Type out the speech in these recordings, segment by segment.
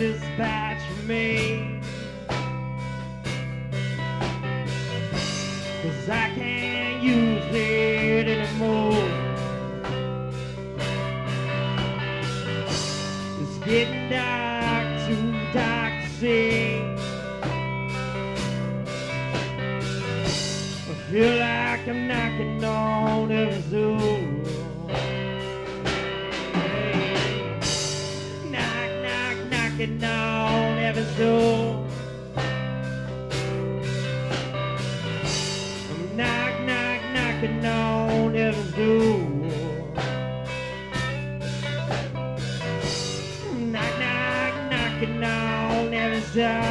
this me. Cause I can't use it anymore. It's getting dark, too dark to see. I feel like I'm knocking on door. I'm knock, knock, knocking on every door. Knock, knock, knocking on every door.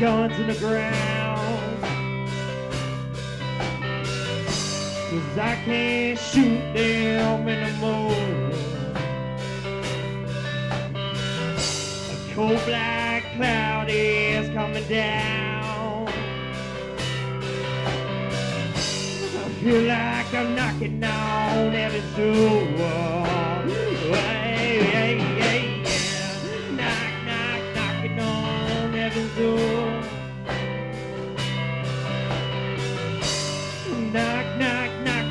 Guns in the ground. Cause I can't shoot them anymore. A cold black cloud is coming down. I feel like I'm knocking on every door.